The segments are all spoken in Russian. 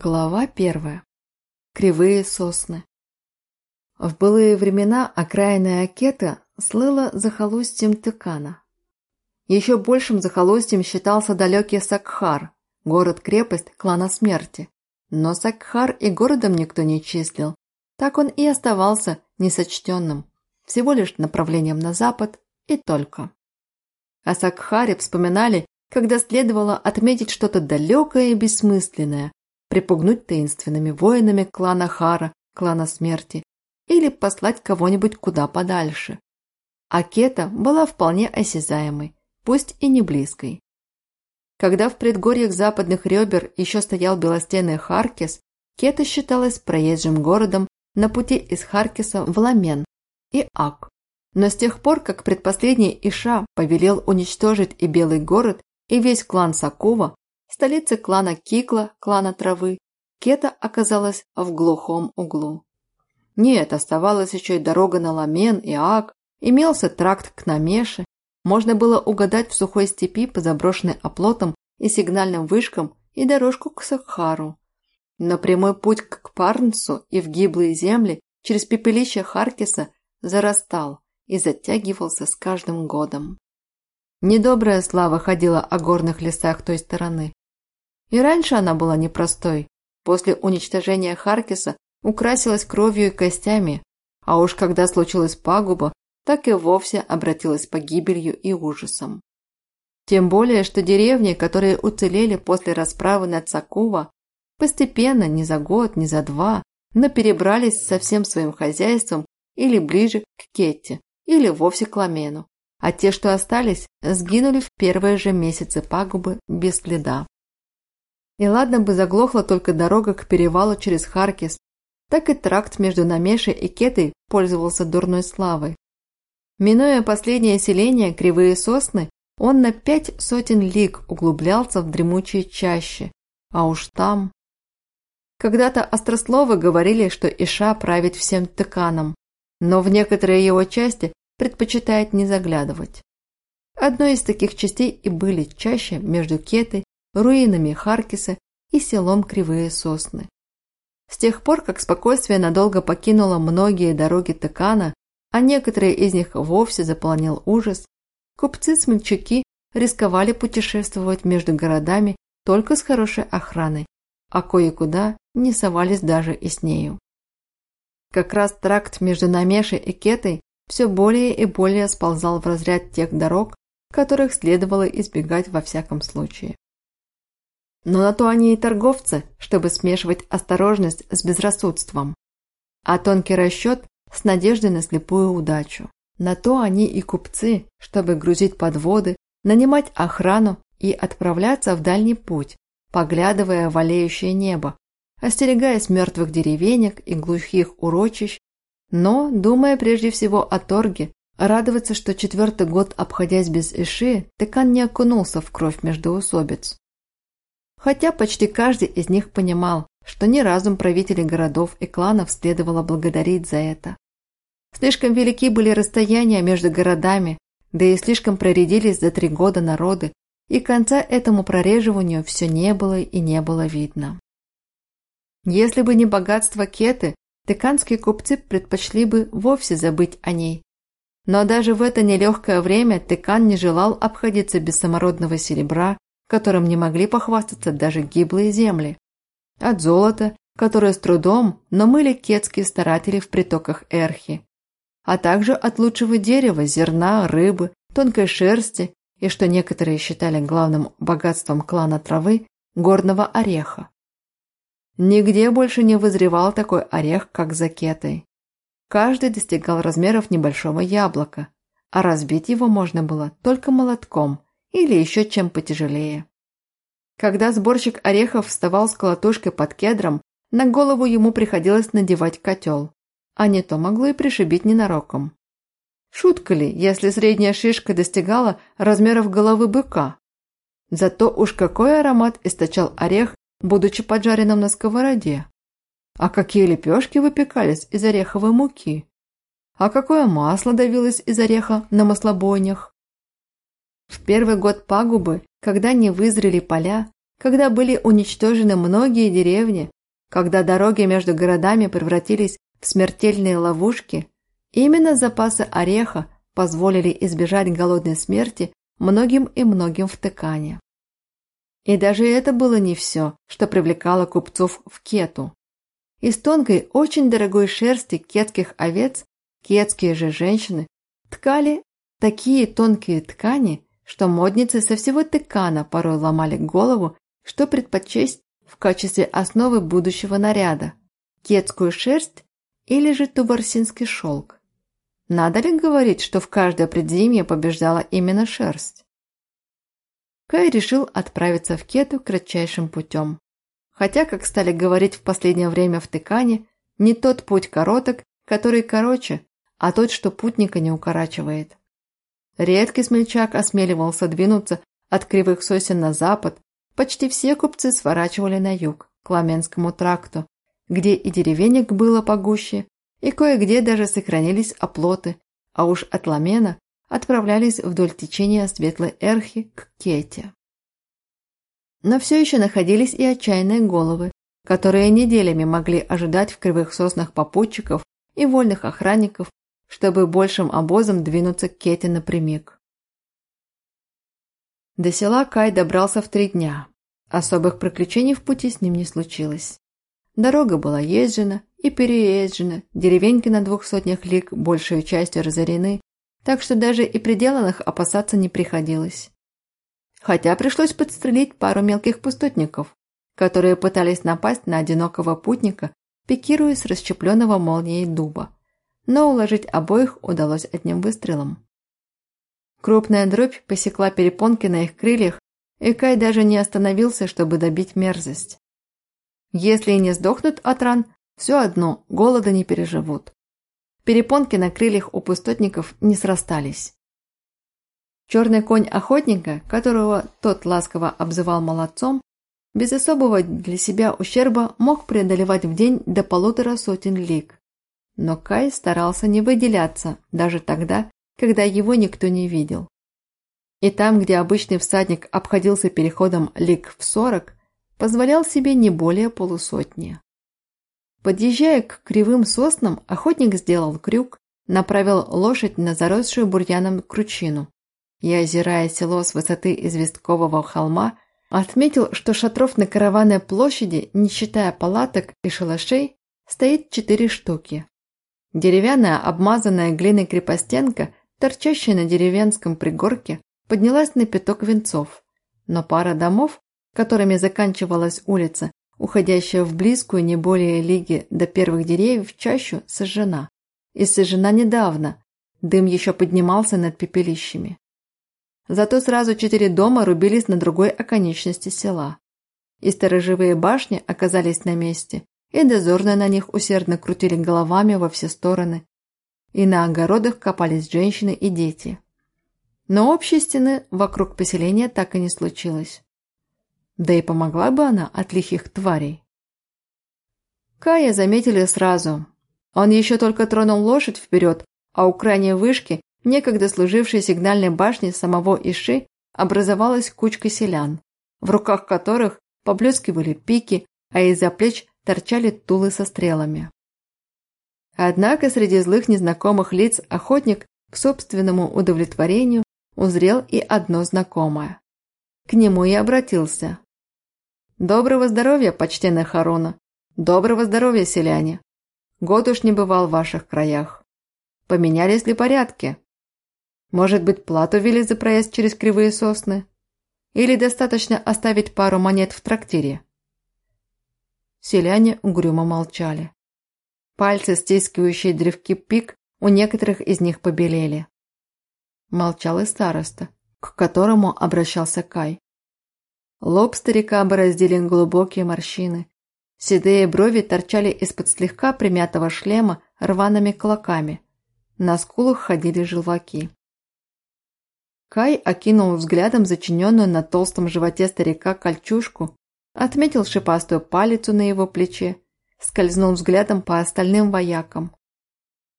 Глава первая. Кривые сосны. В былые времена окраина Акета слыла захолустьем Тыкана. Еще большим захолустьем считался далекий Сакхар, город-крепость клана смерти. Но Сакхар и городом никто не числил, так он и оставался несочтенным, всего лишь направлением на запад и только. О Сакхаре вспоминали, когда следовало отметить что-то далекое и бессмысленное, припугнуть таинственными воинами клана Хара, клана смерти, или послать кого-нибудь куда подальше. А Кета была вполне осязаемой, пусть и не близкой. Когда в предгорьях западных ребер еще стоял белостенный Харкис, Кета считалась проезжим городом на пути из Харкиса в Ламен и Ак. Но с тех пор, как предпоследний Иша повелел уничтожить и Белый город, и весь клан Сакува, столице клана Кикла, клана Травы, Кета оказалась в глухом углу. Нет, оставалась еще и дорога на Ламен и Ак, имелся тракт к Намеше, можно было угадать в сухой степи по заброшенной оплотам и сигнальным вышкам и дорожку к Сахару. Но прямой путь к Парнсу и в гиблые земли через пепелище Харкиса зарастал и затягивался с каждым годом. Недобрая слава ходила о горных лесах той стороны. И раньше она была непростой. После уничтожения Харкиса украсилась кровью и костями, а уж когда случилась пагуба, так и вовсе обратилась погибелью и ужасом. Тем более, что деревни, которые уцелели после расправы над Сакува, постепенно, не за год, не за два, но перебрались со всем своим хозяйством или ближе к Кетте, или вовсе к Ламену, а те, что остались, сгинули в первые же месяцы пагубы без следа. И ладно бы заглохла только дорога к перевалу через Харкис, так и тракт между Намешей и Кетой пользовался дурной славой. Минуя последнее селение Кривые Сосны, он на пять сотен лиг углублялся в дремучие чащи, а уж там... Когда-то острословы говорили, что Иша правит всем тыканом, но в некоторые его части предпочитает не заглядывать. Одной из таких частей и были чаще между Кетой руинами Харкиса и селом Кривые Сосны. С тех пор, как спокойствие надолго покинуло многие дороги Тыкана, а некоторые из них вовсе заполонил ужас, купцы-смельчаки рисковали путешествовать между городами только с хорошей охраной, а кое-куда не совались даже и с нею. Как раз тракт между Намешей и Кетой все более и более сползал в разряд тех дорог, которых следовало избегать во всяком случае. Но на то они и торговцы, чтобы смешивать осторожность с безрассудством, а тонкий расчет с надеждой на слепую удачу. На то они и купцы, чтобы грузить подводы, нанимать охрану и отправляться в дальний путь, поглядывая в олеющее небо, остерегаясь мертвых деревенек и глухих урочищ, но, думая прежде всего о торге, радоваться, что четвертый год, обходясь без Иши, Текан не окунулся в кровь междоусобиц. Хотя почти каждый из них понимал, что ни разум правителей городов и кланов следовало благодарить за это. Слишком велики были расстояния между городами, да и слишком проредились за три года народы, и конца этому прореживанию все не было и не было видно. Если бы не богатство Кеты, тыканские купцы предпочли бы вовсе забыть о ней. Но даже в это нелегкое время Тыкан не желал обходиться без самородного серебра которым не могли похвастаться даже гиблые земли. От золота, которое с трудом, но мыли кетские старатели в притоках Эрхи. А также от лучшего дерева, зерна, рыбы, тонкой шерсти и, что некоторые считали главным богатством клана травы, горного ореха. Нигде больше не вызревал такой орех, как за кетой. Каждый достигал размеров небольшого яблока, а разбить его можно было только молотком – или еще чем потяжелее. Когда сборщик орехов вставал с колотушкой под кедром, на голову ему приходилось надевать котел, а не то могло и пришибить ненароком. Шутка ли, если средняя шишка достигала размеров головы быка? Зато уж какой аромат источал орех, будучи поджаренным на сковороде. А какие лепешки выпекались из ореховой муки? А какое масло давилось из ореха на маслобойнях? В первый год пагубы, когда не вызрели поля, когда были уничтожены многие деревни, когда дороги между городами превратились в смертельные ловушки, именно запасы ореха позволили избежать голодной смерти многим и многим в Тыкане. И даже это было не все, что привлекало купцов в кету. Из тонкой, очень дорогой шерсти кетских овец кетские же женщины ткали такие тонкие ткани, что модницы со всего Тыкана порой ломали голову, что предпочесть в качестве основы будущего наряда – кетскую шерсть или же тубарсинский шелк. Надо ли говорить, что в каждое предзимье побеждала именно шерсть? Кай решил отправиться в Кету кратчайшим путем. Хотя, как стали говорить в последнее время в Тыкане, не тот путь короток, который короче, а тот, что путника не укорачивает. Редкий смельчак осмеливался двинуться от кривых сосен на запад, почти все купцы сворачивали на юг, к Ламенскому тракту, где и деревенек было погуще, и кое-где даже сохранились оплоты, а уж от Ламена отправлялись вдоль течения Светлой Эрхи к Кете. Но все еще находились и отчаянные головы, которые неделями могли ожидать в кривых соснах попутчиков и вольных охранников, чтобы большим обозом двинуться к Кете напрямик. До села Кай добрался в три дня. Особых приключений в пути с ним не случилось. Дорога была езжена и переезжена, деревеньки на двух сотнях лиг большей частью разорены, так что даже и приделанных опасаться не приходилось. Хотя пришлось подстрелить пару мелких пустотников, которые пытались напасть на одинокого путника, пикируя с расщепленного молнией дуба но уложить обоих удалось одним выстрелом. Крупная дробь посекла перепонки на их крыльях, и Кай даже не остановился, чтобы добить мерзость. Если и не сдохнут от ран, все одно голода не переживут. Перепонки на крыльях у пустотников не срастались. Черный конь охотника, которого тот ласково обзывал молодцом, без особого для себя ущерба мог преодолевать в день до полутора сотен лиг. Но Кай старался не выделяться, даже тогда, когда его никто не видел. И там, где обычный всадник обходился переходом лиг в сорок, позволял себе не более полусотни. Подъезжая к кривым соснам, охотник сделал крюк, направил лошадь на заросшую бурьяном кручину и, озирая село с высоты известкового холма, отметил, что шатров на караванной площади, не считая палаток и шалашей, стоит четыре штуки, Деревянная, обмазанная глиной крепостенка, торчащая на деревенском пригорке, поднялась на пяток венцов. Но пара домов, которыми заканчивалась улица, уходящая в близкую не более лиги до первых деревьев чащу, сожжена. И сожжена недавно, дым еще поднимался над пепелищами. Зато сразу четыре дома рубились на другой оконечности села. И сторожевые башни оказались на месте, и дозорные на них усердно крутили головами во все стороны, и на огородах копались женщины и дети. Но общей стены вокруг поселения так и не случилось. Да и помогла бы она от лихих тварей. Кая заметили сразу. Он еще только тронул лошадь вперед, а у крайней вышки, некогда служившей сигнальной башни самого Иши, образовалась кучка селян, в руках которых поблескивали пики, а из-за плеч торчали тулы со стрелами. Однако среди злых незнакомых лиц охотник к собственному удовлетворению узрел и одно знакомое. К нему и обратился. «Доброго здоровья, почтенная Харуна! Доброго здоровья, селяне! Год уж не бывал в ваших краях. Поменялись ли порядки? Может быть, плату вели за проезд через кривые сосны? Или достаточно оставить пару монет в трактире?» Селяне угрюмо молчали. Пальцы, стискивающие древки пик, у некоторых из них побелели. Молчал и староста, к которому обращался Кай. Лоб старика бороздили глубокие морщины. Седые брови торчали из-под слегка примятого шлема рваными клоками. На скулах ходили желваки. Кай окинул взглядом зачиненную на толстом животе старика кольчужку Отметил шипастую палицу на его плече, скользнул взглядом по остальным воякам.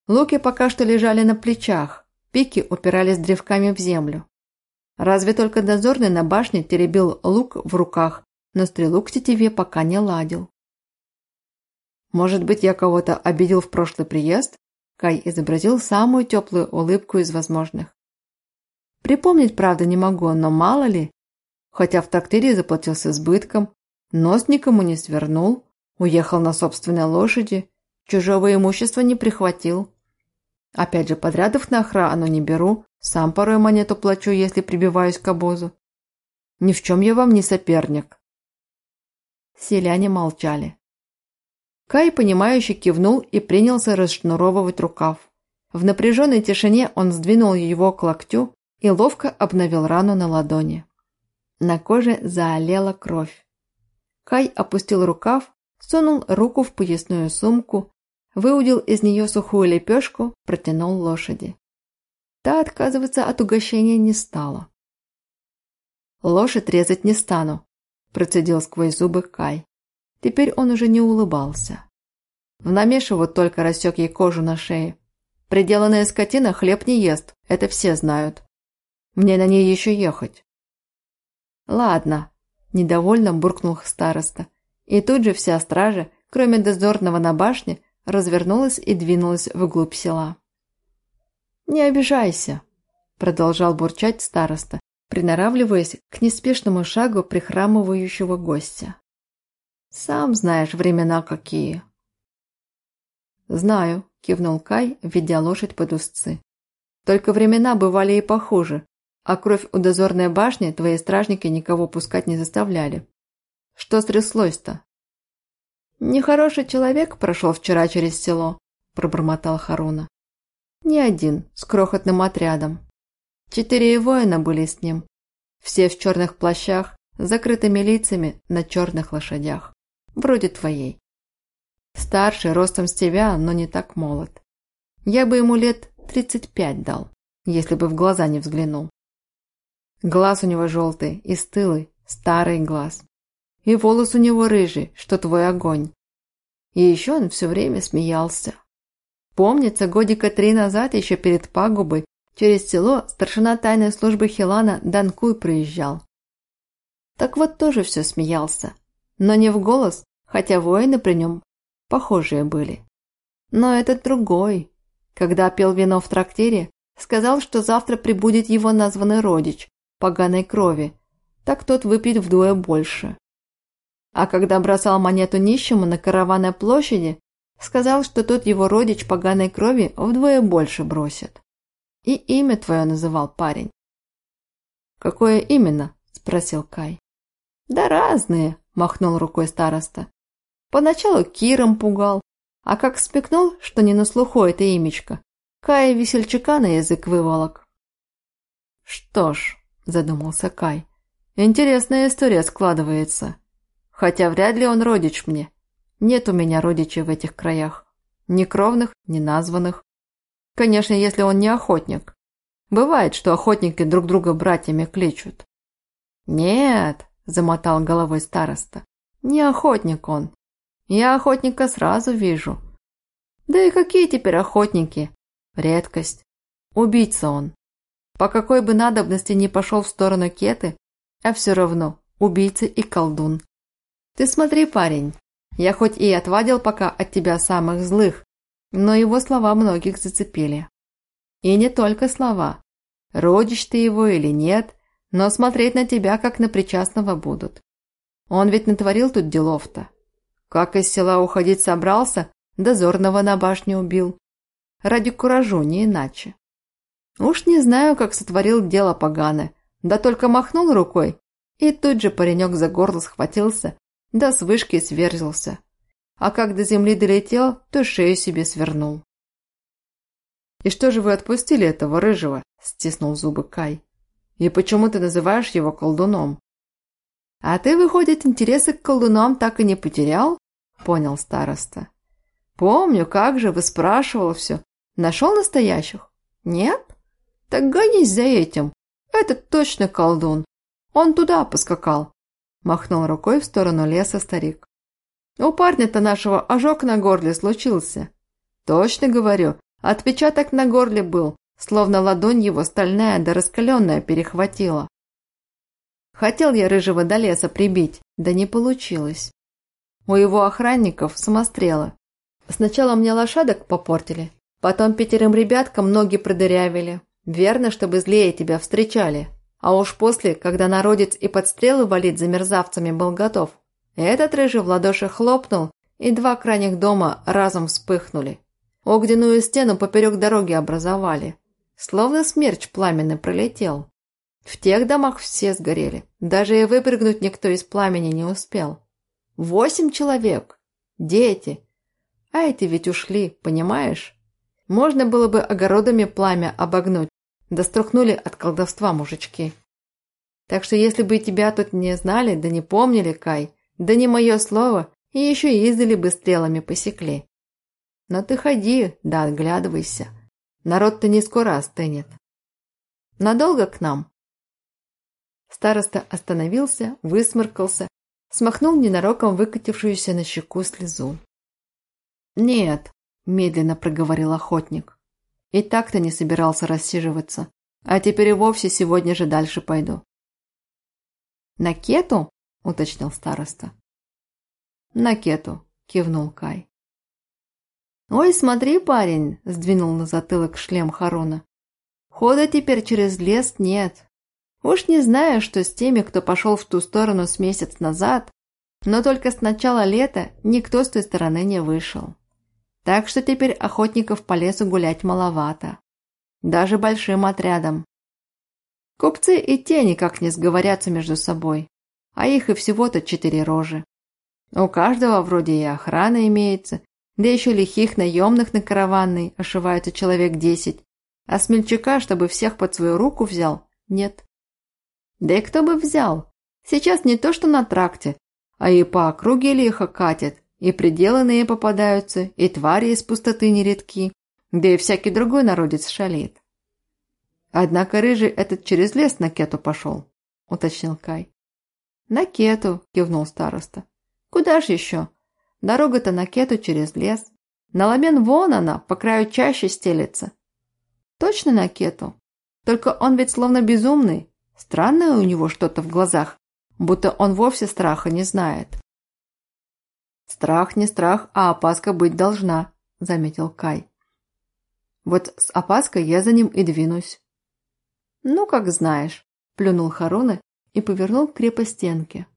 Луки пока что лежали на плечах, пики упирались древками в землю. Разве только дозорный на башне теребил лук в руках но стрелу к тетиве пока не ладил. «Может быть, я кого-то обидел в прошлый приезд?» Кай изобразил самую теплую улыбку из возможных. Припомнить, правда, не могу, но мало ли. Хотя в трактире заплатил с избытком, нос никому не свернул, уехал на собственной лошади, чужого имущества не прихватил. Опять же, подрядов на охрану не беру, сам порой монету плачу, если прибиваюсь к обозу. Ни в чем я вам не соперник. Селяне молчали. Кай, понимающе кивнул и принялся расшнуровывать рукав. В напряженной тишине он сдвинул его к локтю и ловко обновил рану на ладони. На коже заолела кровь. Кай опустил рукав, сунул руку в поясную сумку, выудил из нее сухую лепешку, протянул лошади. Та отказываться от угощения не стала. «Лошадь резать не стану», – процедил сквозь зубы Кай. Теперь он уже не улыбался. В намеше вот только рассек ей кожу на шее. Приделанная скотина хлеб не ест, это все знают. Мне на ней еще ехать. Ладно, недовольно буркнул староста. И тут же вся стража, кроме дозорного на башне, развернулась и двинулась вглубь села. «Не обижайся», – продолжал бурчать староста, приноравливаясь к неспешному шагу прихрамывающего гостя. Сам знаешь, времена какие. Знаю, кивнул Кай, ведя лошадь под узцы. Только времена бывали и похуже, а кровь у дозорной башни твои стражники никого пускать не заставляли. Что стряслось-то? Нехороший человек прошел вчера через село, пробормотал Харуна. Не один, с крохотным отрядом. Четыре воина были с ним. Все в черных плащах, с закрытыми лицами на черных лошадях вроде твоей. Старше, ростом с тебя, но не так молод. Я бы ему лет тридцать пять дал, если бы в глаза не взглянул. Глаз у него желтый и стылый, старый глаз. И волос у него рыжий, что твой огонь. И еще он все время смеялся. Помнится, годика три назад, еще перед пагубой, через село старшина тайной службы Хилана Данкуй проезжал. Так вот тоже все смеялся, но не в голос, хотя воины при нем похожие были. Но этот другой, когда пил вино в трактире, сказал, что завтра прибудет его названный родич, поганой крови, так тот выпьет вдвое больше. А когда бросал монету нищему на караванной площади, сказал, что тот его родич поганой крови вдвое больше бросит. И имя твое называл парень. «Какое именно?» – спросил Кай. «Да разные», – махнул рукой староста. Поначалу Киром пугал, а как спекнул, что не на слуху это имечко, Кая весельчака на язык выволок. «Что ж», – задумался Кай, – «интересная история складывается. Хотя вряд ли он родич мне. Нет у меня родичей в этих краях. Ни кровных, ни названных. Конечно, если он не охотник. Бывает, что охотники друг друга братьями кличут». «Нет», – замотал головой староста, – «не охотник он. Я охотника сразу вижу. Да и какие теперь охотники? Редкость. Убийца он. По какой бы надобности ни пошел в сторону Кеты, а все равно убийца и колдун. Ты смотри, парень, я хоть и отвадил пока от тебя самых злых, но его слова многих зацепили. И не только слова. Родишь ты его или нет, но смотреть на тебя как на причастного будут. Он ведь натворил тут делов-то. Как из села уходить собрался, дозорного на башне убил. Ради куражу, не иначе. Уж не знаю, как сотворил дело поганое, да только махнул рукой, и тут же паренек за горло схватился, да с вышки сверзился. А как до земли долетел, то шею себе свернул. «И что же вы отпустили этого рыжего?» – стиснул зубы Кай. «И почему ты называешь его колдуном?» «А ты, выходит, интересы к колдунам так и не потерял?» – понял староста. «Помню, как же, вы спрашивал все. Нашел настоящих? Нет? Так гонись за этим. Этот точно колдун. Он туда поскакал», – махнул рукой в сторону леса старик. «У парня-то нашего ожог на горле случился. Точно говорю, отпечаток на горле был, словно ладонь его стальная да раскаленная перехватила. Хотел я рыжего до леса прибить, да не получилось. У его охранников самострелы. Сначала мне лошадок попортили, потом пятерым ребяткам ноги продырявили. Верно, чтобы злее тебя встречали. А уж после, когда народец и под стрелы валить за мерзавцами был готов, этот рыжий в ладоши хлопнул, и два крайних дома разом вспыхнули. Огненную стену поперек дороги образовали. Словно смерч пламенный пролетел. В тех домах все сгорели. Даже и выпрыгнуть никто из пламени не успел. Восемь человек. Дети. А эти ведь ушли, понимаешь? Можно было бы огородами пламя обогнуть. Да струхнули от колдовства мужички. Так что если бы тебя тут не знали, да не помнили, Кай, да не мое слово, и еще издали бы стрелами посекли. Но ты ходи, да отглядывайся. Народ-то не скоро остынет. Надолго к нам? Староста остановился, высморкался, смахнул ненароком выкатившуюся на щеку слезу. «Нет», – медленно проговорил охотник. «И так-то не собирался рассиживаться, а теперь и вовсе сегодня же дальше пойду». «На кету?» – уточнил староста. «На кету», – кивнул Кай. «Ой, смотри, парень!» – сдвинул на затылок шлем Харуна. «Хода теперь через лес нет. Уж не знаю, что с теми, кто пошел в ту сторону с месяц назад, но только с начала лета никто с той стороны не вышел. Так что теперь охотников по лесу гулять маловато. Даже большим отрядом. Купцы и те никак не сговорятся между собой, а их и всего-то четыре рожи. У каждого вроде и охрана имеется, да еще лихих наемных на караванной ошивается человек десять, а смельчака, чтобы всех под свою руку взял, нет. Да и кто бы взял? Сейчас не то что на тракте, а и по округе лихо катят, и приделанные попадаются, и твари из пустоты нередки, да и всякий другой народец шалит. Однако рыжий этот через лес на кету пошел, уточнил Кай. На кету, кивнул староста. Куда ж еще? Дорога-то на Кету через лес. На Ламен вон она, по краю чаще стелется. Точно на Кету? Только он ведь словно безумный. Странное у него что-то в глазах, будто он вовсе страха не знает. «Страх не страх, а опаска быть должна», – заметил Кай. «Вот с опаской я за ним и двинусь». «Ну, как знаешь», – плюнул Харуна и повернул к крепостенке.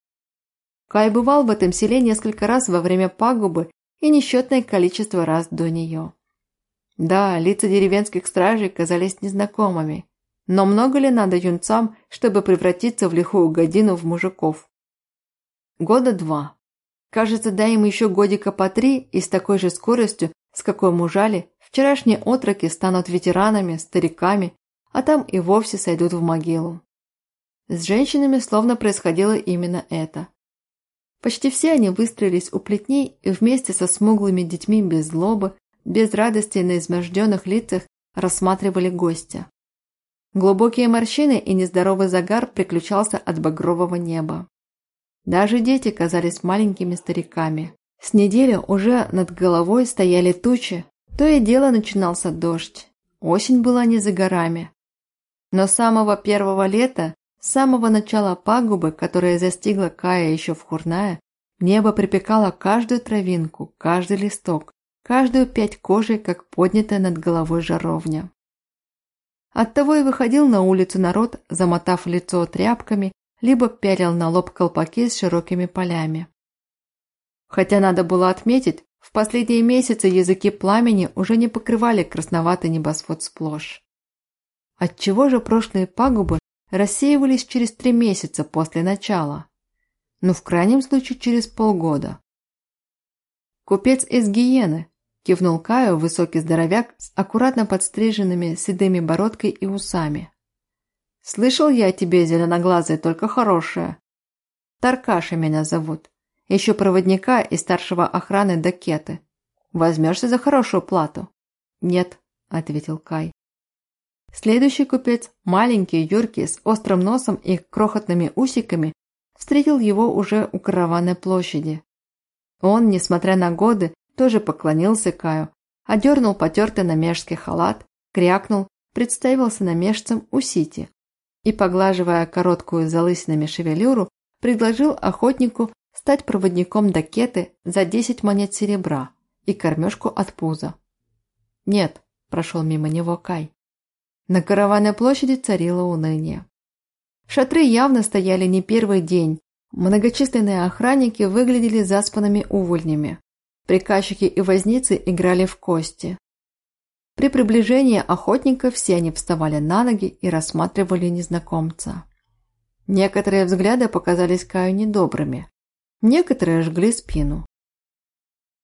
Кай бывал в этом селе несколько раз во время пагубы и несчетное количество раз до нее. Да, лица деревенских стражей казались незнакомыми, но много ли надо юнцам, чтобы превратиться в лихую годину в мужиков? Года два. Кажется, дай им еще годика по три, и с такой же скоростью, с какой мужали, вчерашние отроки станут ветеранами, стариками, а там и вовсе сойдут в могилу. С женщинами словно происходило именно это. Почти все они выстроились у плетней и вместе со смуглыми детьми без злобы, без радости на изможденных лицах рассматривали гостя. Глубокие морщины и нездоровый загар приключался от багрового неба. Даже дети казались маленькими стариками. С недели уже над головой стояли тучи, то и дело начинался дождь. Осень была не за горами. Но самого первого лета с самого начала пагубы, которая застигла Кая еще в Хурная, небо припекало каждую травинку, каждый листок, каждую пять кожи, как поднятая над головой жаровня. Оттого и выходил на улицу народ, замотав лицо тряпками, либо пялил на лоб колпаки с широкими полями. Хотя надо было отметить, в последние месяцы языки пламени уже не покрывали красноватый небосвод сплошь. Отчего же прошлые пагубы рассеивались через три месяца после начала, ну, в крайнем случае, через полгода. «Купец из Гиены», – кивнул Каю высокий здоровяк с аккуратно подстриженными седыми бородкой и усами. «Слышал я о тебе, зеленоглазая, только хорошее. Таркаша меня зовут. Еще проводника и старшего охраны Дакеты. Возьмешься за хорошую плату?» «Нет», – ответил Кай. Следующий купец, маленький, юркий, с острым носом и крохотными усиками, встретил его уже у караванной площади. Он, несмотря на годы, тоже поклонился Каю, одернул потертый намежский халат, крякнул, представился намежцем у Сити. И, поглаживая короткую залысинами шевелюру, предложил охотнику стать проводником до кеты за 10 монет серебра и кормежку от пуза. «Нет», – прошел мимо него Кай. На караванной площади царило уныние. Шатры явно стояли не первый день, многочисленные охранники выглядели заспанными увольнями. Приказчики и возницы играли в кости. При приближении охотника все они вставали на ноги и рассматривали незнакомца. Некоторые взгляды показались Каю недобрыми, некоторые жгли спину.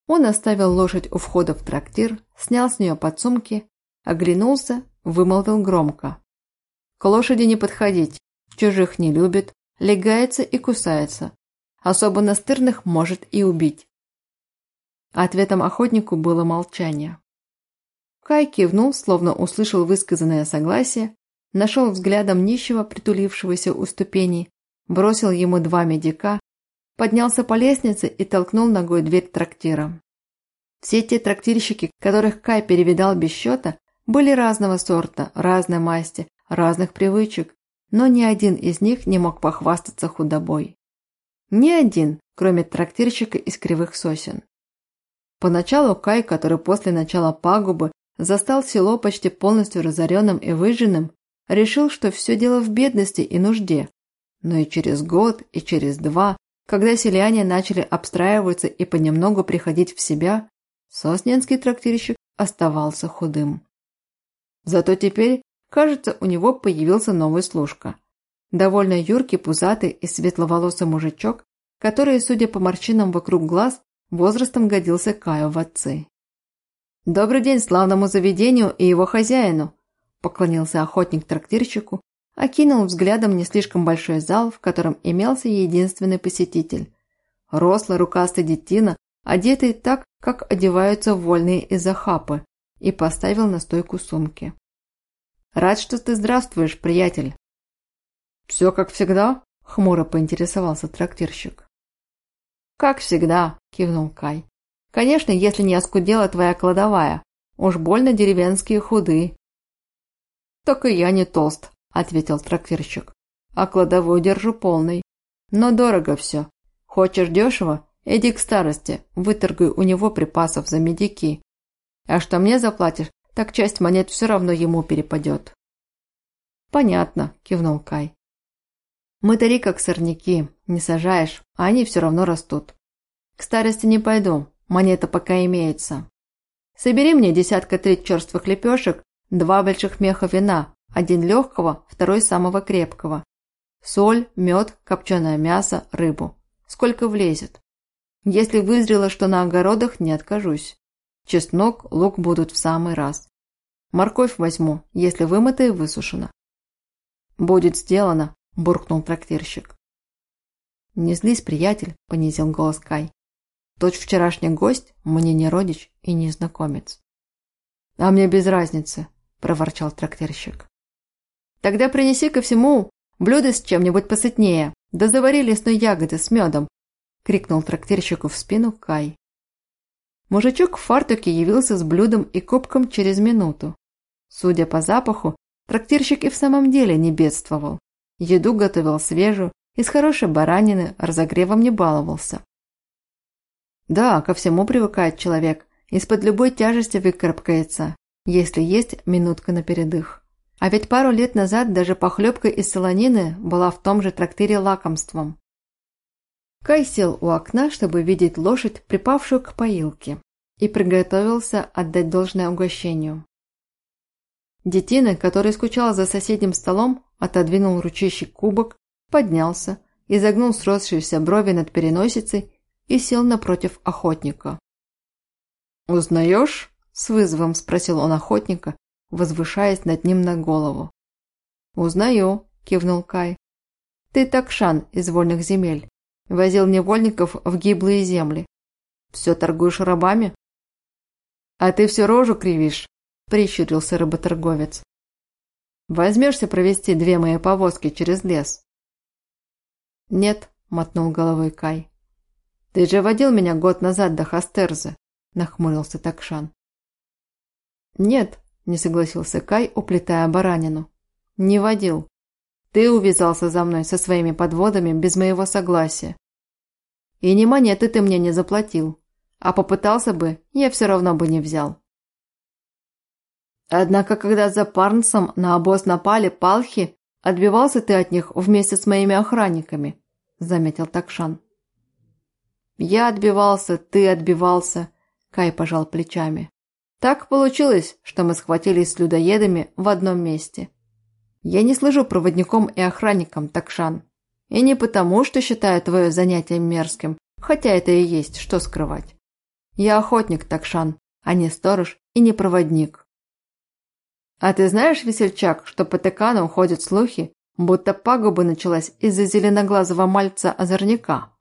Он оставил лошадь у входа в трактир, снял с нее подсумки, оглянулся, вымолвил громко. «К лошади не подходить, чужих не любит, легается и кусается, особо настырных может и убить». Ответом охотнику было молчание. Кай кивнул, словно услышал высказанное согласие, нашел взглядом нищего, притулившегося у ступеней, бросил ему два медика, поднялся по лестнице и толкнул ногой дверь трактира. Все те трактирщики, которых Кай перевидал без счета, были разного сорта, разной масти, разных привычек, но ни один из них не мог похвастаться худобой. Ни один, кроме трактирщика из кривых сосен. Поначалу Кай, который после начала пагубы застал село почти полностью разоренным и выжженным, решил, что все дело в бедности и нужде. Но и через год, и через два, когда селяне начали обстраиваться и понемногу приходить в себя, сосненский трактирщик оставался худым. Зато теперь, кажется, у него появился новый служка. Довольно юркий, пузатый и светловолосый мужичок, который, судя по морщинам вокруг глаз, возрастом годился Каю в отцы. «Добрый день славному заведению и его хозяину!» – поклонился охотник трактирщику, окинул взглядом не слишком большой зал, в котором имелся единственный посетитель. Рослый рукастый детина, одетый так, как одеваются вольные из Ахапы, и поставил на стойку сумки. «Рад, что ты здравствуешь, приятель!» «Все как всегда?» – хмуро поинтересовался трактирщик. «Как всегда», – кивнул Кай. Конечно, если не оскудела твоя кладовая. Уж больно деревенские худы. Так и я не толст, ответил трактирщик. А кладовую держу полной. Но дорого все. Хочешь дешево? Иди к старости, выторгуй у него припасов за медики. А что мне заплатишь, так часть монет все равно ему перепадет. Понятно, кивнул Кай. Мытари как сорняки, не сажаешь, а они все равно растут. К старости не пойду, Монета пока имеется. Собери мне десятка три черствых лепешек, два больших меха вина, один легкого, второй самого крепкого. Соль, мед, копченое мясо, рыбу. Сколько влезет. Если вызрело, что на огородах, не откажусь. Чеснок, лук будут в самый раз. Морковь возьму, если вымыта и высушена. «Будет сделано», – буркнул трактирщик. «Не злись, приятель», – понизил голос Кай. Тот вчерашний гость мне не родич и не знакомец. «А мне без разницы», – проворчал трактирщик. «Тогда принеси ко всему блюдо с чем-нибудь посытнее, да завари лесной ягоды с медом», – крикнул трактирщику в спину Кай. Мужичок в фартуке явился с блюдом и кубком через минуту. Судя по запаху, трактирщик и в самом деле не бедствовал. Еду готовил свежую, из хорошей баранины, разогревом не баловался. Да, ко всему привыкает человек. Из-под любой тяжести выкарабкается, если есть минутка на передых. А ведь пару лет назад даже похлебка из солонины была в том же трактире лакомством. Кай сел у окна, чтобы видеть лошадь, припавшую к поилке, и приготовился отдать должное угощению. Детина, который скучал за соседним столом, отодвинул ручищий кубок, поднялся, изогнул сросшиеся брови над переносицей и сел напротив охотника. «Узнаешь?» – с вызовом спросил он охотника, возвышаясь над ним на голову. «Узнаю», – кивнул Кай. «Ты Такшан из вольных земель. Возил невольников в гиблые земли. Все торгуешь рабами?» «А ты всю рожу кривишь», – прищурился рыботорговец. «Возьмешься провести две мои повозки через лес?» «Нет», – мотнул головой Кай. «Ты же водил меня год назад до Хастерза», – нахмурился Такшан. «Нет», – не согласился Кай, уплетая баранину. «Не водил. Ты увязался за мной со своими подводами без моего согласия. И ни монеты ты мне не заплатил. А попытался бы, я все равно бы не взял. Однако, когда за Парнсом на обоз напали палхи, отбивался ты от них вместе с моими охранниками, заметил Такшан. Я отбивался, ты отбивался, Кай пожал плечами. Так получилось, что мы схватились с людоедами в одном месте. Я не служу проводником и охранником, Такшан. И не потому, что считаю твое занятие мерзким, хотя это и есть, что скрывать. Я охотник, Такшан, а не сторож и не проводник. А ты знаешь, весельчак, что по Текану ходят слухи, будто пагуба началась из-за зеленоглазого мальца-озорняка?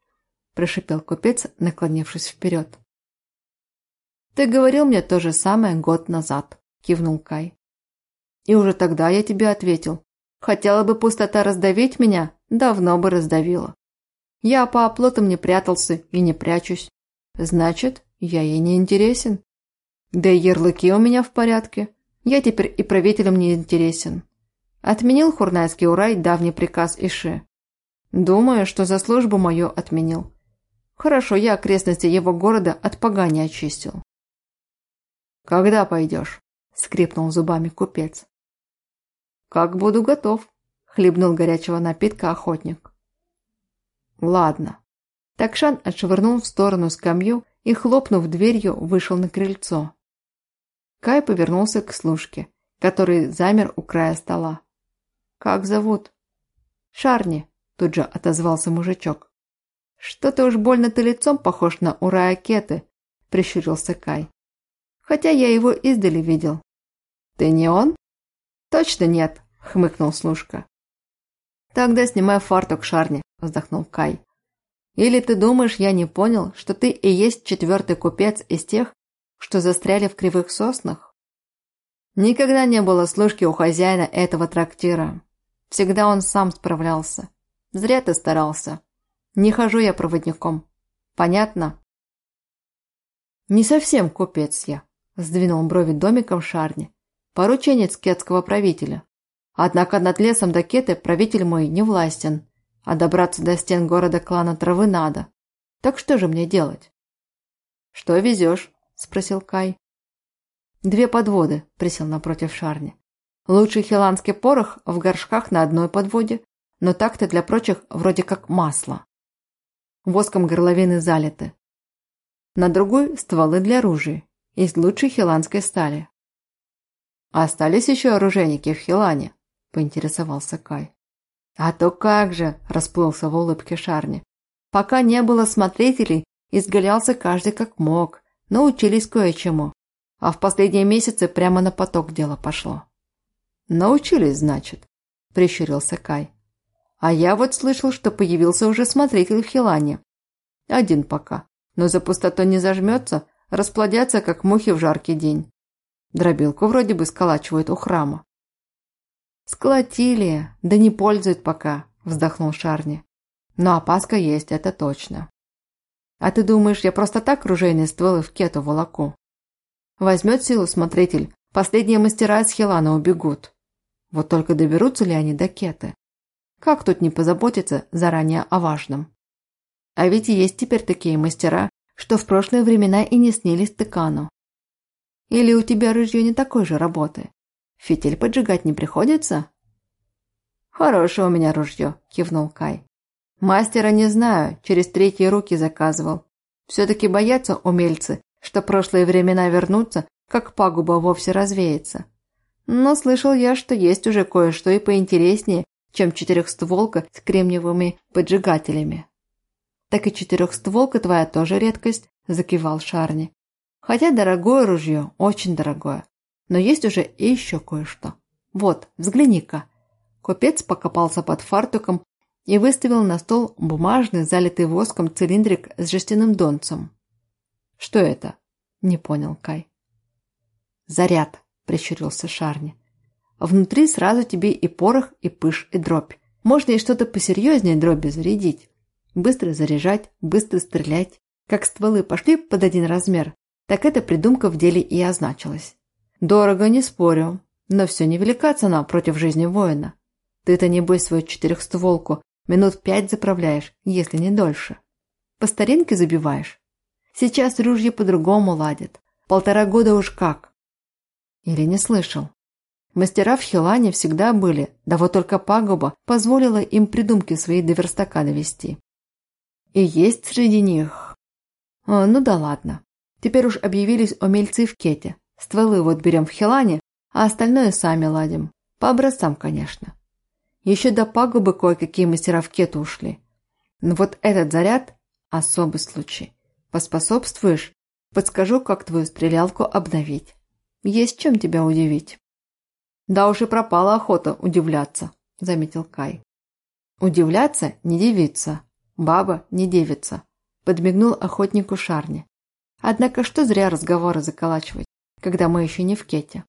Прошипел купец, наклонившись вперед. «Ты говорил мне то же самое год назад», – кивнул Кай. «И уже тогда я тебе ответил. Хотела бы пустота раздавить меня, давно бы раздавила. Я по оплотам не прятался и не прячусь. Значит, я ей не интересен. Да и ярлыки у меня в порядке. Я теперь и правителям не интересен. Отменил Хурнайский урай давний приказ Иши. Думаю, что за службу мою отменил. Хорошо, я окрестности его города от погани очистил. «Когда пойдешь?» – скрипнул зубами купец. «Как буду готов», – хлебнул горячего напитка охотник. «Ладно». Такшан отшвырнул в сторону скамью и, хлопнув дверью, вышел на крыльцо. Кай повернулся к служке, который замер у края стола. «Как зовут?» «Шарни», – тут же отозвался мужичок. «Что-то уж больно ты лицом похож на Урая Кеты», – прищурился Кай хотя я его издали видел. Ты не он? Точно нет, хмыкнул служка. Тогда снимай фартук, Шарни, вздохнул Кай. Или ты думаешь, я не понял, что ты и есть четвертый купец из тех, что застряли в кривых соснах? Никогда не было служки у хозяина этого трактира. Всегда он сам справлялся. Зря ты старался. Не хожу я проводником. Понятно? Не совсем купец я, Сдвинул брови домиком Шарни. Порученец кетского правителя. Однако над лесом до Кеты правитель мой не властен, а добраться до стен города клана Травы надо. Так что же мне делать? Что везешь? Спросил Кай. Две подводы, присел напротив Шарни. Лучший хиланский порох в горшках на одной подводе, но так-то для прочих вроде как масло. Воском горловины залиты. На другой – стволы для оружия из лучшей хиланской стали. «Остались еще оружейники в Хилане?» – поинтересовался Кай. «А то как же!» – расплылся в улыбке Шарни. «Пока не было смотрителей, изгалялся каждый как мог, научились кое-чему. А в последние месяцы прямо на поток дело пошло». «Научились, значит?» – прищурился Кай. «А я вот слышал, что появился уже смотритель в Хилане. Один пока, но за пустоту не зажмется, расплодятся, как мухи в жаркий день. Дробилку вроде бы сколачивают у храма. «Сколотили, да не пользуют пока», – вздохнул Шарни. «Но опаска есть, это точно. А ты думаешь, я просто так ружейные стволы в кету волоку? Возьмет силу смотритель, последние мастера из Хилана убегут. Вот только доберутся ли они до кеты? Как тут не позаботиться заранее о важном? А ведь есть теперь такие мастера, что в прошлые времена и не снились Тыкану. Или у тебя ружье не такой же работы? Фитиль поджигать не приходится? Хорошее у меня ружье, кивнул Кай. Мастера не знаю, через третьи руки заказывал. Все-таки боятся умельцы, что прошлые времена вернутся, как пагуба вовсе развеется. Но слышал я, что есть уже кое-что и поинтереснее, чем четырехстволка с кремниевыми поджигателями. «Так и четырехстволка твоя тоже редкость», – закивал Шарни. «Хотя дорогое ружье, очень дорогое. Но есть уже и еще кое-что. Вот, взгляни-ка». Купец покопался под фартуком и выставил на стол бумажный, залитый воском цилиндрик с жестяным донцем. «Что это?» – не понял Кай. «Заряд», – прищурился Шарни. «Внутри сразу тебе и порох, и пыш, и дробь. Можно и что-то посерьезнее дроби зарядить. Быстро заряжать, быстро стрелять. Как стволы пошли под один размер, так эта придумка в деле и означилась. Дорого, не спорю, но все невелика цена против жизни воина. Ты-то, небось, свою четырехстволку минут пять заправляешь, если не дольше. По старинке забиваешь. Сейчас ружье по-другому ладят. Полтора года уж как. Или не слышал. Мастера в Хилане всегда были, да вот только пагуба позволила им придумки свои до верстака довести. И есть среди них... О, ну да ладно. Теперь уж объявились умельцы в Кете. Стволы вот берем в Хилане, а остальное сами ладим. По образцам, конечно. Еще до пагубы кое-какие мастера в Кету ушли. Но вот этот заряд – особый случай. Поспособствуешь, подскажу, как твою стрелялку обновить. Есть чем тебя удивить. Да уж и пропала охота удивляться, заметил Кай. Удивляться не девица, баба не девица, подмигнул охотнику Шарни. Однако что зря разговоры заколачивать, когда мы еще не в кете.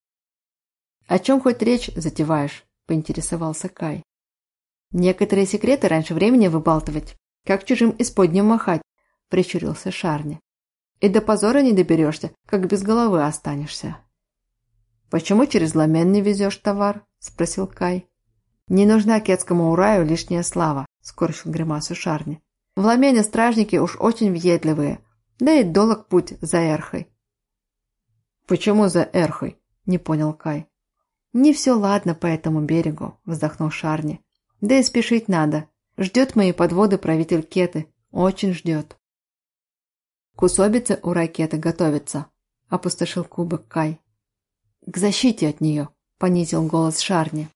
О чем хоть речь затеваешь, поинтересовался Кай. Некоторые секреты раньше времени выбалтывать, как чужим исподним махать, прищурился Шарни. И до позора не доберешься, как без головы останешься. «Почему через Ламен везешь товар?» – спросил Кай. «Не нужна кетскому ураю лишняя слава», – скорчил гримасу Шарни. «В Ламене стражники уж очень въедливые, да и долг путь за Эрхой». «Почему за Эрхой?» – не понял Кай. «Не все ладно по этому берегу», – вздохнул Шарни. «Да и спешить надо. Ждет мои подводы правитель Кеты. Очень ждет». «К у ракеты готовится», – опустошил кубок Кай. «К защите от нее», – понизил голос Шарни.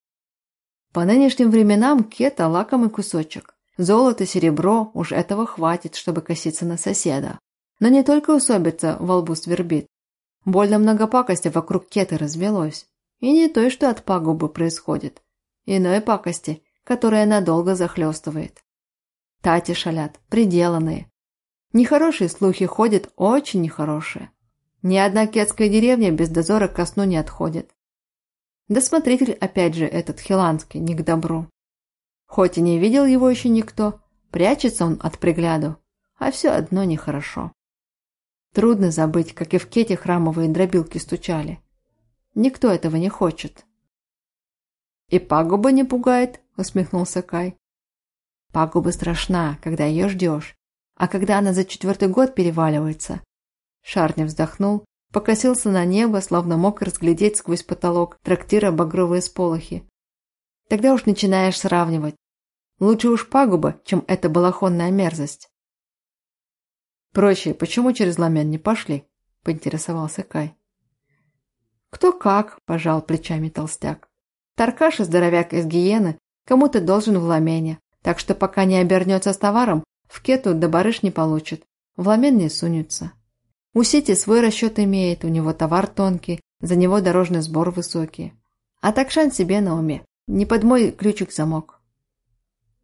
По нынешним временам кета – лакомый кусочек. Золото, серебро, уж этого хватит, чтобы коситься на соседа. Но не только усобица во лбу свербит. Больно много пакости вокруг кеты развелось. И не той, что от пагубы происходит. Иной пакости, которая надолго захлестывает. Тати шалят, приделанные. Нехорошие слухи ходят, очень нехорошие. Ни одна кетская деревня без дозора ко сну не отходит. Да смотритель опять же этот хиланский, не к добру. Хоть и не видел его еще никто, прячется он от пригляду, а все одно нехорошо. Трудно забыть, как и в кете храмовые дробилки стучали. Никто этого не хочет. «И пагуба не пугает?» – усмехнулся Кай. «Пагуба страшна, когда ее ждешь, а когда она за четвертый год переваливается, Шарня вздохнул, покосился на небо, словно мог разглядеть сквозь потолок трактира багровые сполохи. Тогда уж начинаешь сравнивать. Лучше уж пагуба, чем эта балахонная мерзость. «Прочие, почему через ламен не пошли?» – поинтересовался Кай. «Кто как?» – пожал плечами толстяк. «Таркаш и здоровяк из гиены кому-то должен в ламене, так что пока не обернется с товаром, в кету до барыш не получит, в ламен не сунется». У сети свой расчет имеет, у него товар тонкий, за него дорожный сбор высокий. А Такшан себе на уме, не под мой ключик замок.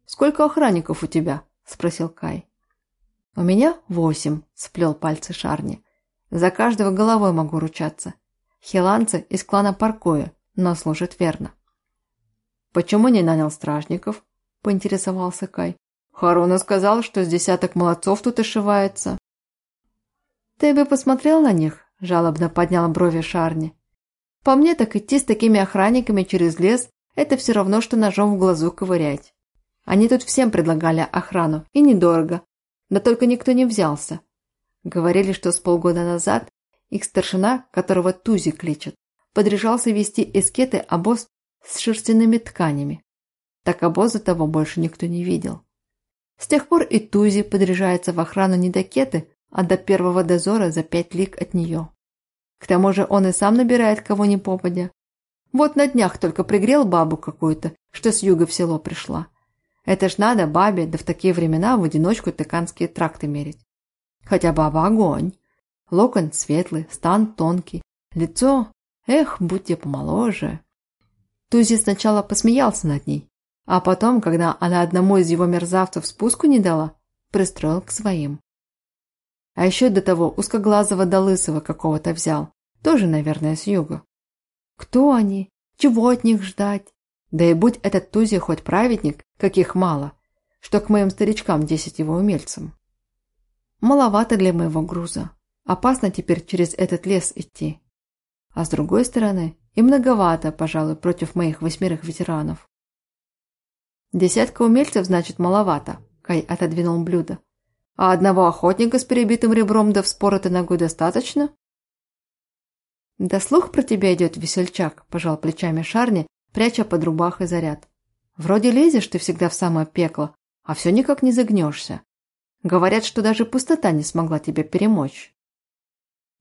«Сколько охранников у тебя?» – спросил Кай. «У меня восемь», – сплел пальцы Шарни. «За каждого головой могу ручаться. Хиланцы из клана Паркоя, но служат верно». «Почему не нанял стражников?» – поинтересовался Кай. «Харуна сказал, что с десяток молодцов тут ошивается». «Ты бы посмотрел на них?» – жалобно поднял брови Шарни. «По мне, так идти с такими охранниками через лес – это все равно, что ножом в глазу ковырять. Они тут всем предлагали охрану, и недорого, да только никто не взялся. Говорили, что с полгода назад их старшина, которого Тузи кличет, подряжался вести эскеты обоз с шерстяными тканями. Так обоза того больше никто не видел. С тех пор и Тузи подряжается в охрану недокеты, а до первого дозора за пять лик от нее. К тому же он и сам набирает кого ни попадя. Вот на днях только пригрел бабу какую-то, что с юга в село пришла. Это ж надо бабе, да в такие времена в одиночку тыканские тракты мерить. Хотя баба огонь. Локон светлый, стан тонкий, лицо, эх, будьте помоложе. Тузи сначала посмеялся над ней, а потом, когда она одному из его мерзавцев спуску не дала, пристроил к своим. А еще до того узкоглазого да лысого какого-то взял. Тоже, наверное, с юга. Кто они? Чего от них ждать? Да и будь этот Тузи хоть праведник, каких мало, что к моим старичкам десять его умельцам. Маловато для моего груза. Опасно теперь через этот лес идти. А с другой стороны, и многовато, пожалуй, против моих восьмерых ветеранов. Десятка умельцев, значит, маловато. Кай отодвинул блюдо. А одного охотника с перебитым ребром да вспоротой ногой достаточно? Да слух про тебя идет, весельчак, пожал плечами Шарни, пряча под рубахой заряд. Вроде лезешь ты всегда в самое пекло, а все никак не загнешься. Говорят, что даже пустота не смогла тебе перемочь.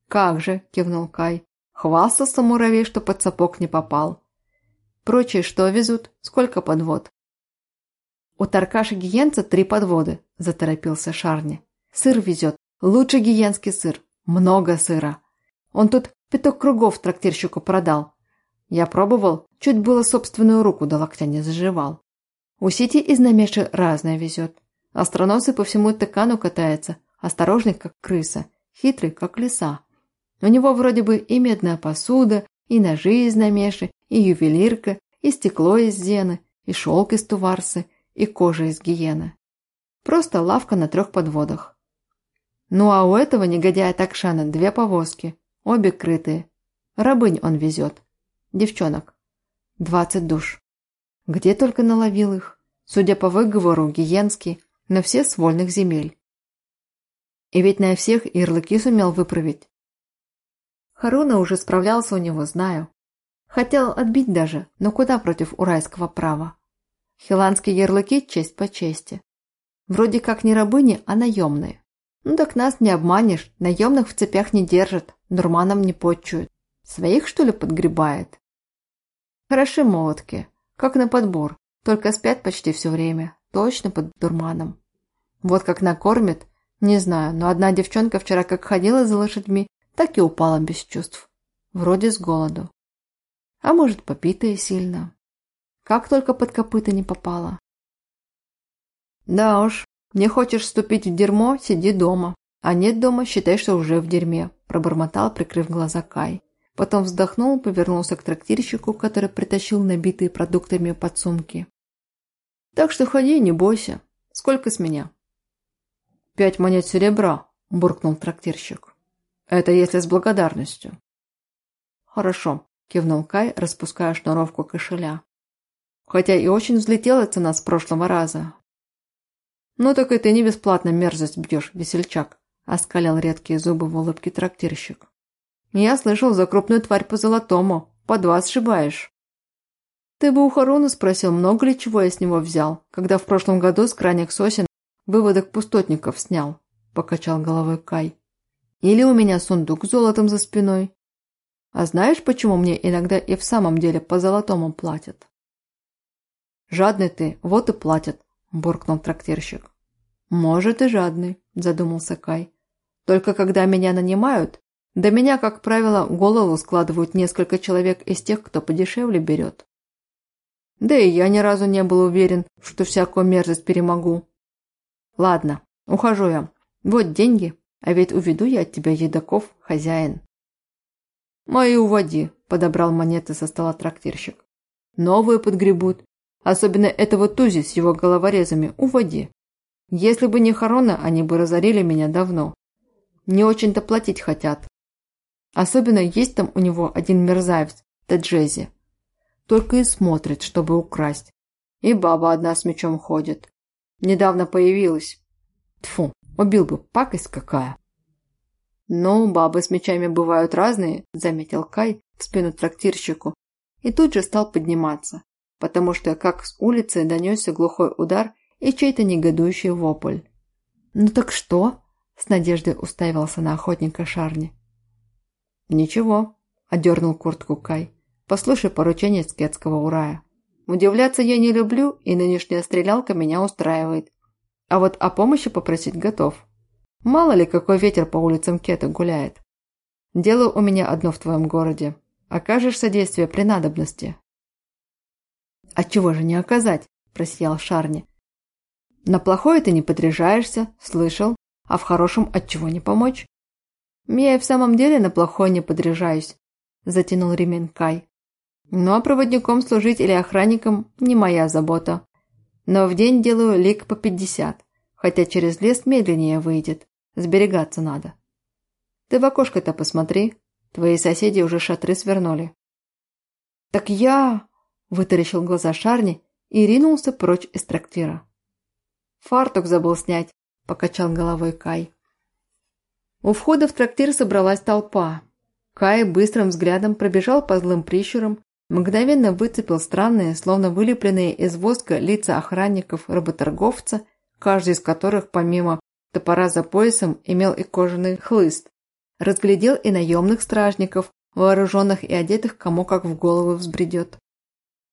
«Как же!» – кивнул Кай. Хвастался муравей, что под сапог не попал. Прочие что везут? Сколько подвод? У Таркаши Гиенца три подводы, заторопился Шарни. Сыр везет. Лучший гиенский сыр. Много сыра. Он тут пяток кругов трактирщику продал. Я пробовал, чуть было собственную руку до локтя не заживал. У сети из намеши разное везет. Остроносый по всему тыкану катается, осторожный, как крыса, хитрый, как лиса. У него вроде бы и медная посуда, и ножи из намеши, и ювелирка, и стекло из зены, и шелк из туварсы, и кожа из гиены. Просто лавка на трех подводах. Ну а у этого негодяя Такшана две повозки, обе крытые. Рабынь он везет. Девчонок. Двадцать душ. Где только наловил их. Судя по выговору, гиенский, но все с вольных земель. И ведь на всех ярлыки сумел выправить. Харуна уже справлялся у него, знаю. Хотел отбить даже, но куда против уральского права? Хиланские ярлыки – честь по чести. Вроде как не рабыни, а наемные. Ну так нас не обманешь, наемных в цепях не держат, дурманом не почуют. Своих, что ли, подгребает? Хороши молотки, как на подбор, только спят почти все время, точно под дурманом. Вот как накормят, не знаю, но одна девчонка вчера как ходила за лошадьми, так и упала без чувств. Вроде с голоду. А может, попитая сильно. Как только под копыта не попала. Да уж, не хочешь вступить в дерьмо, сиди дома. А нет дома, считай, что уже в дерьме, пробормотал, прикрыв глаза Кай. Потом вздохнул, повернулся к трактирщику, который притащил набитые продуктами подсумки. Так что ходи, не бойся. Сколько с меня? Пять монет серебра, буркнул трактирщик. Это если с благодарностью. Хорошо, кивнул Кай, распуская шнуровку кошеля. Хотя и очень взлетела цена с прошлого раза. Ну так и ты не бесплатно мерзость бьешь, весельчак, оскалил редкие зубы в улыбке трактирщик. Я слышал, за крупную тварь по золотому, по два сшибаешь. Ты бы у Харуна спросил, много ли чего я с него взял, когда в прошлом году с крайних сосен выводок пустотников снял, покачал головой Кай. Или у меня сундук с золотом за спиной. А знаешь, почему мне иногда и в самом деле по золотому платят? Жадный ты, вот и платят, буркнул трактирщик. Может и жадный, задумался Кай. Только когда меня нанимают, до меня, как правило, голову складывают несколько человек из тех, кто подешевле берет. Да и я ни разу не был уверен, что всякую мерзость перемогу. Ладно, ухожу я. Вот деньги, а ведь уведу я от тебя едоков, хозяин. Мои уводи, подобрал монеты со стола трактирщик. Новые подгребут. Особенно этого Тузи с его головорезами. Уводи. Если бы не Харона, они бы разорили меня давно. Не очень-то платить хотят. Особенно есть там у него один мерзавец, Таджези. Только и смотрит, чтобы украсть. И баба одна с мечом ходит. Недавно появилась. Тфу, Убил бы, пакость какая. Ну, бабы с мечами бывают разные, заметил Кай в спину трактирщику и тут же стал подниматься, потому что как с улицы донесся глухой удар и чей-то негодующий вопль. «Ну так что?» – с надеждой уставился на охотника Шарни. «Ничего», – одернул куртку Кай. «Послушай поручение скетского урая. Удивляться я не люблю, и нынешняя стрелялка меня устраивает. А вот о помощи попросить готов. Мало ли, какой ветер по улицам Кета гуляет. Дело у меня одно в твоем городе. Окажешь содействие при надобности. Отчего же не оказать? Просиял Шарни. На плохое ты не подряжаешься, слышал, а в хорошем отчего не помочь? Я и в самом деле на плохое не подряжаюсь, затянул ремень Кай. Ну а проводником служить или охранником не моя забота. Но в день делаю лик по пятьдесят, хотя через лес медленнее выйдет. Сберегаться надо. Ты в окошко-то посмотри. Твои соседи уже шатры свернули. Так я... Вытаращил глаза Шарни и ринулся прочь из трактира. «Фартук забыл снять», – покачал головой Кай. У входа в трактир собралась толпа. Кай быстрым взглядом пробежал по злым прищурам, мгновенно выцепил странные, словно вылепленные из воска лица охранников-работорговца, каждый из которых, помимо топора за поясом, имел и кожаный хлыст. Разглядел и наемных стражников, вооруженных и одетых кому как в голову взбредет.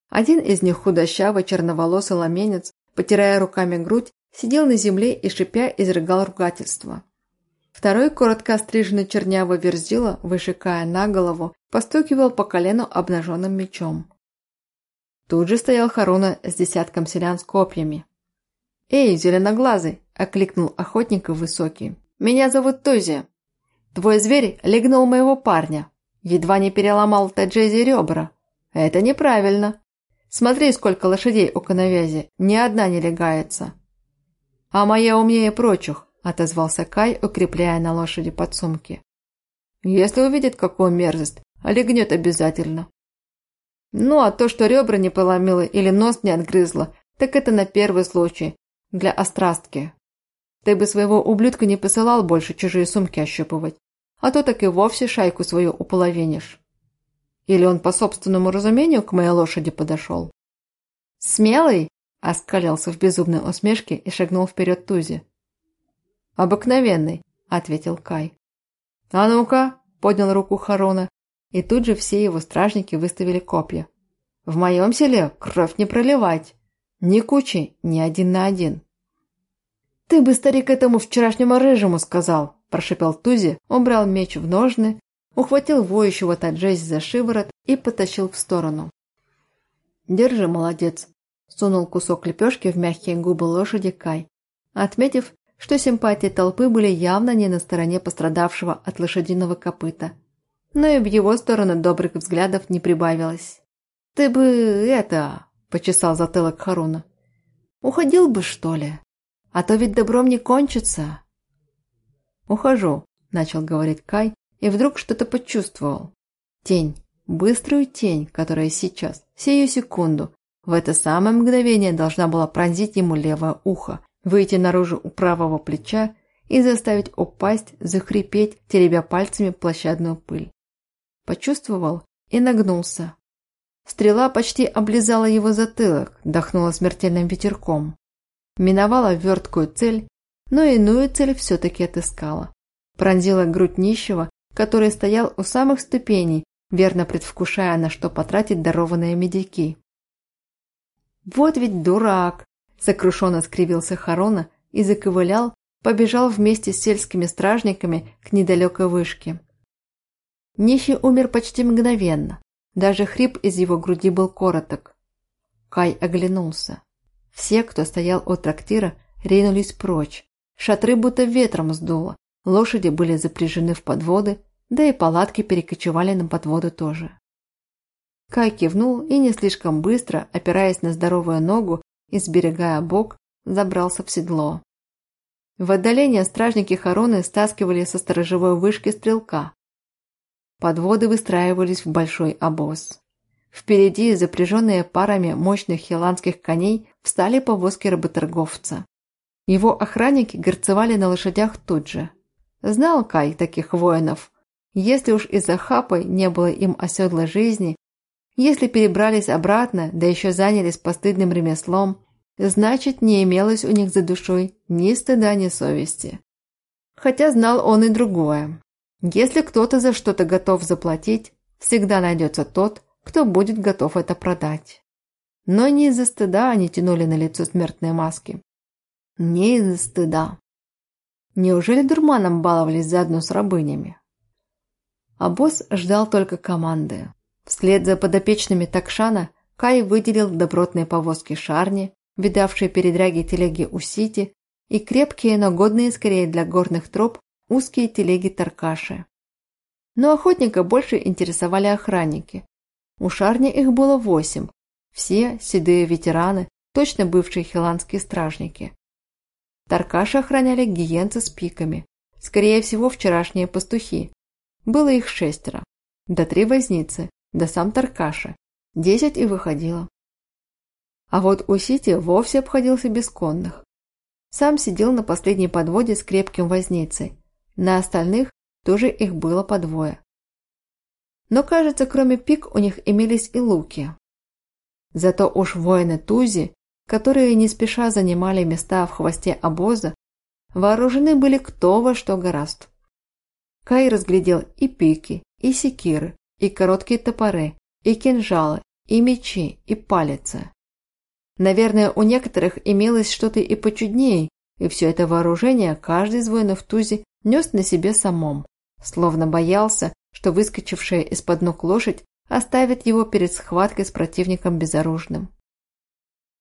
Один из них, худощавый, черноволосый ламенец, потирая руками грудь, сидел на земле и, шипя, изрыгал ругательство. Второй, коротко остриженный чернявый верзила, вышикая на голову, постукивал по колену обнаженным мечом. Тут же стоял Харуна с десятком селян с копьями. «Эй, зеленоглазый!» – окликнул охотника высокий. «Меня зовут Тузи. Твой зверь легнул моего парня. Едва не переломал Таджези ребра. Это неправильно. Смотри, сколько лошадей у коновязи, ни одна не легается». «А моя умнее прочих отозвался Кай, укрепляя на лошади подсумки. «Если увидит, какую мерзость, легнет обязательно». «Ну, а то, что ребра не поломила или нос не отгрызла, так это на первый случай, для острастки. Ты бы своего ублюдка не посылал больше чужие сумки ощупывать, а то так и вовсе шайку свою уполовинишь. Или он по собственному разумению к моей лошади подошел?» «Смелый?» – оскалился в безумной усмешке и шагнул вперед Тузи. «Обыкновенный», – ответил Кай. «А ну-ка!» – поднял руку Харона, и тут же все его стражники выставили копья. «В моем селе кровь не проливать. Ни кучи, ни один на один». «Ты бы, старик, этому вчерашнему рыжему сказал!» – прошипел Тузи, убрал меч в ножны, ухватил воющего Таджеси за шиворот и потащил в сторону. «Держи, молодец!» – сунул кусок лепешки в мягкие губы лошади Кай, отметив, что симпатии толпы были явно не на стороне пострадавшего от лошадиного копыта. Но и в его сторону добрых взглядов не прибавилось. «Ты бы это...» – почесал затылок Харуна. «Уходил бы, что ли? А то ведь добром не кончится». «Ухожу», – начал говорить Кай, и вдруг что-то почувствовал. Тень, быструю тень, которая сейчас, сию секунду, в это самое мгновение должна была пронзить ему левое ухо, выйти наружу у правого плеча и заставить упасть, захрипеть, теребя пальцами площадную пыль. Почувствовал и нагнулся. Стрела почти облизала его затылок, дохнула смертельным ветерком. Миновала верткую цель, но иную цель все-таки отыскала. Пронзила грудь нищего, который стоял у самых ступеней, верно предвкушая, на что потратить дарованные медики. «Вот ведь дурак!» Сокрушенно скривился Харона и заковылял, побежал вместе с сельскими стражниками к недалекой вышке. Нищий умер почти мгновенно. Даже хрип из его груди был короток. Кай оглянулся. Все, кто стоял у трактира, ринулись прочь. Шатры будто ветром сдуло. Лошади были запряжены в подводы, да и палатки перекочевали на подводы тоже. Кай кивнул и не слишком быстро, опираясь на здоровую ногу, и, сберегая бок, забрался в седло. В отдалении стражники Хароны стаскивали со сторожевой вышки стрелка. Подводы выстраивались в большой обоз. Впереди, запряженные парами мощных хиландских коней, встали повозки работорговца. Его охранники горцевали на лошадях тут же. Знал Кай таких воинов. Если уж из-за хапы не было им оседлой жизни, если перебрались обратно, да еще занялись постыдным ремеслом, значит, не имелось у них за душой ни стыда, ни совести. Хотя знал он и другое. Если кто-то за что-то готов заплатить, всегда найдется тот, кто будет готов это продать. Но не из-за стыда они тянули на лицо смертные маски. Не из-за стыда. Неужели дурманом баловались заодно с рабынями? А босс ждал только команды. Вслед за подопечными Такшана Кай выделил добротные повозки Шарни, видавшие передряги телеги у Сити, и крепкие, но годные скорее для горных троп, узкие телеги Таркаши. Но охотника больше интересовали охранники. У Шарни их было восемь, все седые ветераны, точно бывшие хиландские стражники. Таркаши охраняли гиенцы с пиками, скорее всего вчерашние пастухи. Было их шестеро, да три возницы, да сам Таркаша. Десять и выходило. А вот у Сити вовсе обходился без конных. Сам сидел на последней подводе с крепким возницей. На остальных тоже их было по двое. Но, кажется, кроме пик у них имелись и луки. Зато уж воины Тузи, которые не спеша занимали места в хвосте обоза, вооружены были кто во что гораст. Кай разглядел и пики, и секиры, и короткие топоры, и кинжалы, и мечи, и палицы. Наверное, у некоторых имелось что-то и почуднее, и все это вооружение каждый из воинов Тузи нес на себе самом, словно боялся, что выскочившая из-под ног лошадь оставит его перед схваткой с противником безоружным.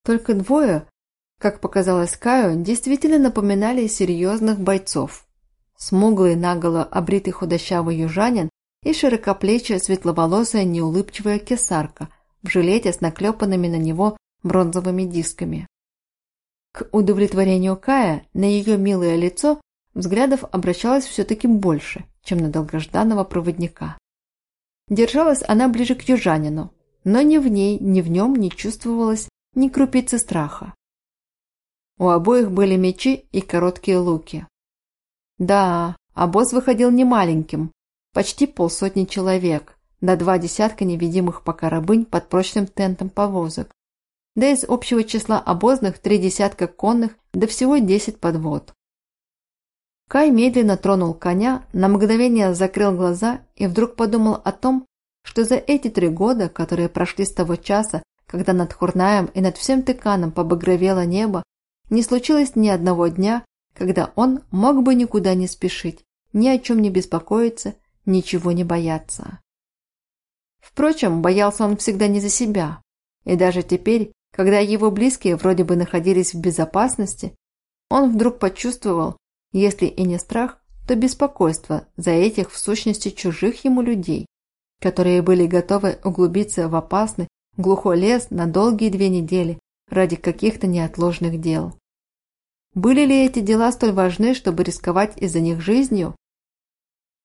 Только двое, как показалось Каю, действительно напоминали серьезных бойцов. Смуглый, наголо обритый худощавый южанин и широкоплечая светловолосая неулыбчивая кесарка в жилете с наклепанными на него бронзовыми дисками. К удовлетворению Кая на ее милое лицо взглядов обращалось все-таки больше, чем на долгожданного проводника. Держалась она ближе к южанину, но ни в ней, ни в нем не чувствовалось ни крупицы страха. У обоих были мечи и короткие луки. Да, обоз выходил немаленьким, почти полсотни человек, на два десятка невидимых пока рабынь под прочным тентом повозок, да из общего числа обозных три десятка конных, да всего десять подвод. Кай медленно тронул коня, на мгновение закрыл глаза и вдруг подумал о том, что за эти три года, которые прошли с того часа, когда над Хурнаем и над всем Тыканом побагровело небо, не случилось ни одного дня, когда он мог бы никуда не спешить, ни о чем не беспокоиться, ничего не бояться. Впрочем, боялся он всегда не за себя, и даже теперь, когда его близкие вроде бы находились в безопасности, он вдруг почувствовал, если и не страх, то беспокойство за этих в сущности чужих ему людей, которые были готовы углубиться в опасный, глухой лес на долгие две недели ради каких-то неотложных дел. Были ли эти дела столь важны, чтобы рисковать из-за них жизнью?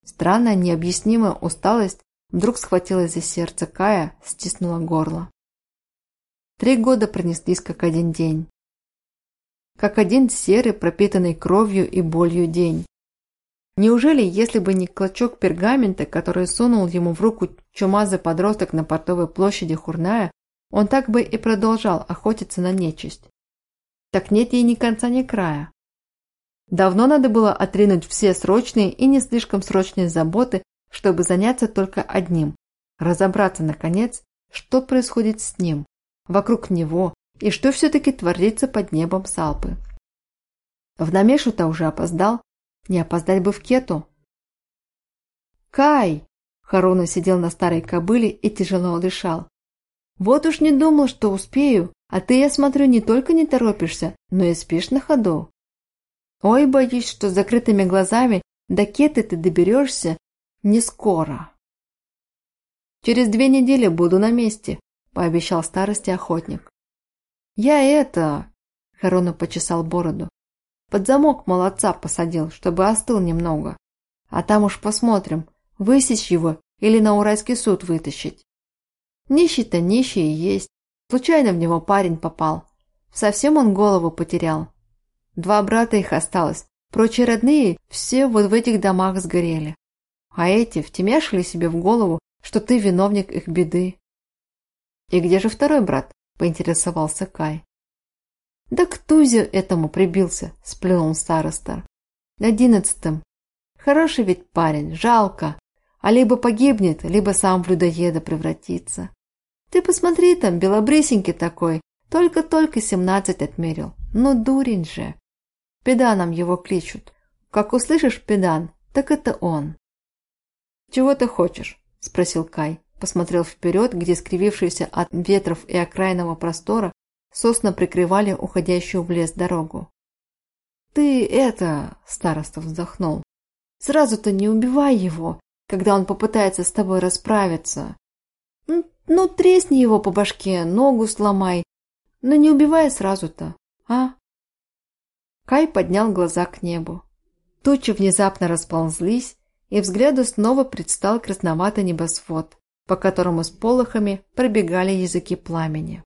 Странная, необъяснимая усталость вдруг схватилась за сердце Кая, стиснула горло. Три года пронеслись как один день. Как один серый, пропитанный кровью и болью день. Неужели, если бы не клочок пергамента, который сунул ему в руку чумазый подросток на портовой площади Хурная, он так бы и продолжал охотиться на нечисть? Так нет ей ни конца, ни края. Давно надо было отринуть все срочные и не слишком срочные заботы, чтобы заняться только одним – разобраться, наконец, что происходит с ним, вокруг него и что все-таки творится под небом Салпы. В Намешу-то уже опоздал, не опоздать бы в Кету. «Кай!» – Харуна сидел на старой кобыле и тяжело дышал. «Вот уж не думал, что успею, а ты, я смотрю, не только не торопишься, но и спишь на ходу. Ой, боюсь, что с закрытыми глазами до Кеты ты доберешься не скоро». «Через две недели буду на месте», – пообещал старости охотник. «Я это...» – Харона почесал бороду. «Под замок молодца посадил, чтобы остыл немного. А там уж посмотрим, высечь его или на Уральский суд вытащить. Нищий-то нищий есть. Случайно в него парень попал. Совсем он голову потерял. Два брата их осталось, прочие родные все вот в этих домах сгорели. А эти втемяшили себе в голову, что ты виновник их беды. «И где же второй брат?» – поинтересовался Кай. «Да к Тузе этому прибился», – сплюнул староста. «Одиннадцатым. Хороший ведь парень, жалко. А либо погибнет, либо сам в людоеда превратится. Ты посмотри там, белобрысенький такой, только-только семнадцать отмерил. Ну, дурень же. Педаном его кличут. Как услышишь педан, так это он». «Чего ты хочешь?» – спросил Кай посмотрел вперед, где скривившиеся от ветров и окраинного простора сосна прикрывали уходящую в лес дорогу. «Ты это...» – староста вздохнул. «Сразу-то не убивай его, когда он попытается с тобой расправиться. Ну, тресни его по башке, ногу сломай, но не убивай сразу-то, а?» Кай поднял глаза к небу. Тучи внезапно расползлись, и взгляду снова предстал красноватый небосвод, по которому с полохами пробегали языки пламени.